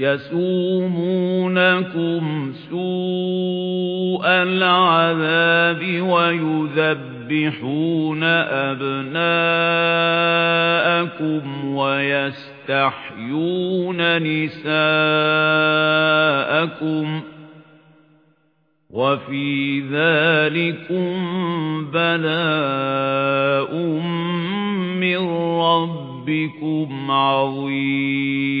يَسُومُونَكُمْ سُوءَ الْعَذَابِ وَيُذَبِّحُونَ أَبْنَاءَكُمْ وَيَسْتَحْيُونَ نِسَاءَكُمْ وَفِي ذَلِكُمْ بَلَاءٌ مِّن رَّبِّكُمْ عَظِيمٌ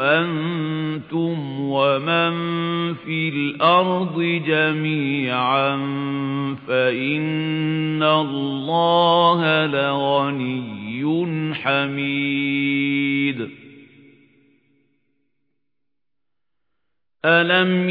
أَنْتُمْ وَمَنْ فِي الْأَرْضِ جَمِيعًا فَإِنَّ اللَّهَ لَغَنِيٌّ حَمِيدٌ. أَلَمْ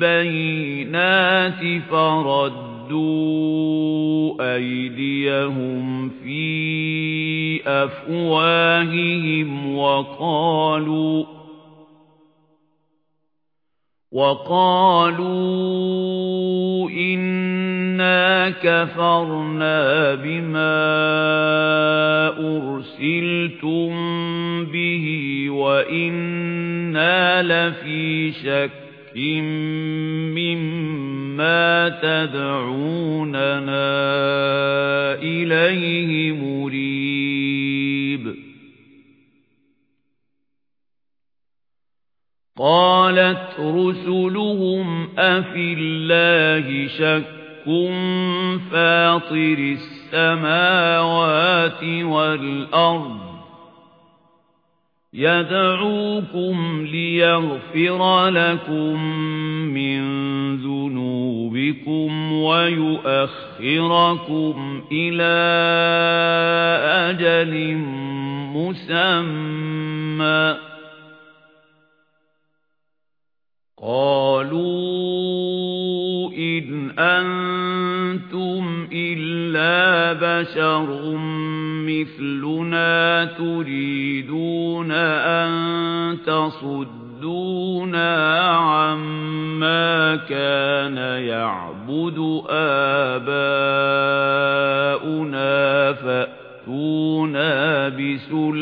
بِالْبَيِّنَاتِ فَرَدُّوا أَيْدِيَهُمْ فِي أَفْوَاهِهِمْ وَقَالُوا وَقَالُوا إِنَّا كَفَرْنَا بِمَا أُرْسِلْتُم بِهِ وَإِنَّا لَفِي شَكٍّ مِّمَّا تَدْعُونَنَا إِلَيْهِ مُرِيبٍ قَالَتْ رُسُلُهُمْ أَفِي اللَّهِ شَكٌّ فَاطِرِ السَّمَاوَاتِ وَالْأَرْضِ يَدْعُوكُمْ لِيَغْفِرَ لَكُم مِّن ذُنُوبِكُمْ وَيُؤَخِّرَكُمْ إِلَى أَجَلٍ مُّسَمًّى. قَالُوا إِنْ أَنْتُمْ إِلَّا بَشَرٌ مِثْلُنَا تُرِيدُونَ أَن تَصُدُّونَا عَمَّا كَانَ يَعْبُدُ آبَاؤُنَا فَأْتُونَا بِسُلْطَانٍ